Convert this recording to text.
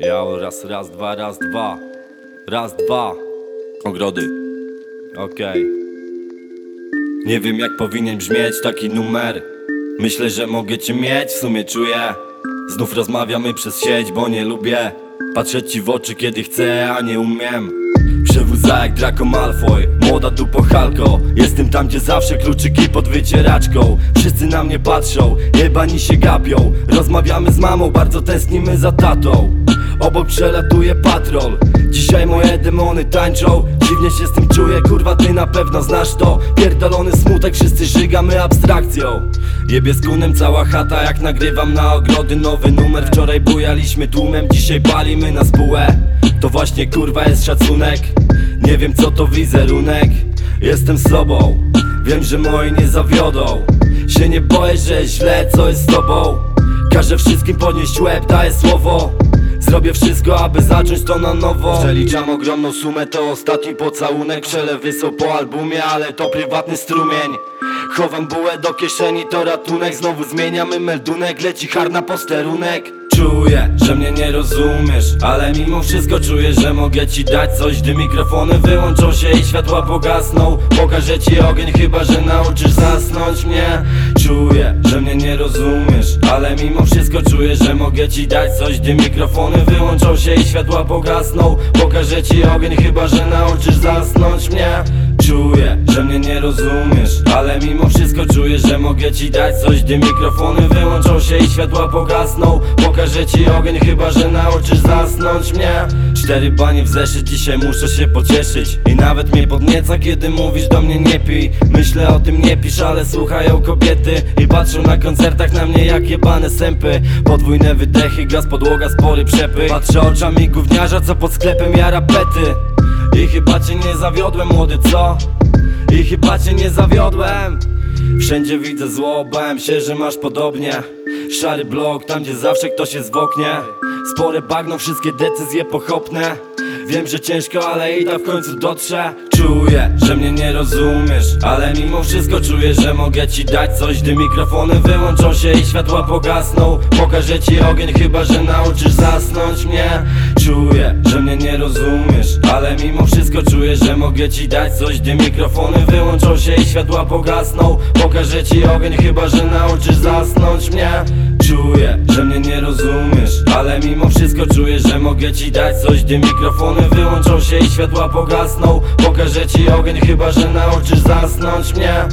Ja raz, raz, dwa, raz, dwa. Raz, dwa. Ogrody. Okej. Nie wiem jak powinien brzmieć taki numer. Myślę, że mogę cię mieć, w sumie czuję. Znów rozmawiamy przez sieć, bo nie lubię patrzeć ci w oczy, kiedy chcę, a nie umiem. Przewóza jak Draco Malfoy, młoda dupo Halko Jestem tam, gdzie zawsze kluczyki pod wycieraczką Wszyscy na mnie patrzą, jebani się gapią Rozmawiamy z mamą, bardzo tęsknimy za tatą Obok przelatuje patrol. Dzisiaj moje demony tańczą. Dziwnie się z tym czuję, kurwa ty na pewno znasz to. Pierdolony smutek, wszyscy żygamy abstrakcją. Jebie z kunem cała chata jak nagrywam na ogrody. Nowy numer, wczoraj bujaliśmy tłumem Dzisiaj palimy na spółę. To właśnie kurwa jest szacunek. Nie wiem co to wizerunek. Jestem sobą. Wiem, że moi nie zawiodą. Się nie boję, że źle co jest z tobą. Każę wszystkim podnieść łeb, daję słowo Zrobię wszystko, aby zacząć to na nowo. Przeliczam ogromną sumę, to ostatni pocałunek. Przelewy są po albumie, ale to prywatny strumień Chowam bułę do kieszeni, to ratunek. Znowu zmieniamy meldunek, leci harna posterunek. Czuję, że mnie nie rozumiesz Ale mimo wszystko czuję, że mogę ci dać coś. Gdy mikrofony wyłączą się i światła pogasną Pokażę ci ogień, chyba że nauczysz zasnąć mnie. Czuję, że mnie nie rozumiesz Ale mimo wszystko czuję, że mogę ci dać coś. Gdy mikrofony wyłączą się i światła pogasną Pokażę ci ogień, chyba że nauczysz zasnąć mnie rozumiesz Ale mimo wszystko czuję, że mogę ci dać coś Gdy mikrofony wyłączą się i światła pogasną. Pokażę ci ogień, chyba że nauczysz zasnąć mnie. Cztery banie w zeszyt, dzisiaj muszę się pocieszyć. I nawet mnie podnieca, kiedy mówisz do mnie nie pij. Myślę o tym nie pisz, ale słuchają kobiety. I patrzą na koncertach na mnie jak jebane sępy. Podwójne wydechy, gaz podłoga, spory przepy. Patrzę oczami gówniarza, co pod sklepem jara pety. I chyba cię nie zawiodłem, młody, co? I chyba cię nie zawiodłem. Wszędzie widzę zło, bałem się, że masz podobnie. Szary blok, tam gdzie zawsze ktoś jest w oknie. Spore bagno, wszystkie decyzje pochopne Wiem, że ciężko, ale i tak w końcu dotrze. Czuję, że mnie nie rozumiesz Ale mimo wszystko czuję, że mogę ci dać coś. Gdy mikrofony wyłączą się i światła pogasną Pokażę ci ogień, chyba że nauczysz zasnąć mnie. Czuję, że mnie nie rozumiesz Ale mimo wszystko czuję, że mogę ci dać coś. Gdy mikrofony wyłączą się i światła pogasną Pokażę ci ogień, chyba że nauczysz zasnąć ci dać coś Gdy mikrofony wyłączą się i światła pogasną. Pokażę ci ogień, chyba że nauczysz zasnąć mnie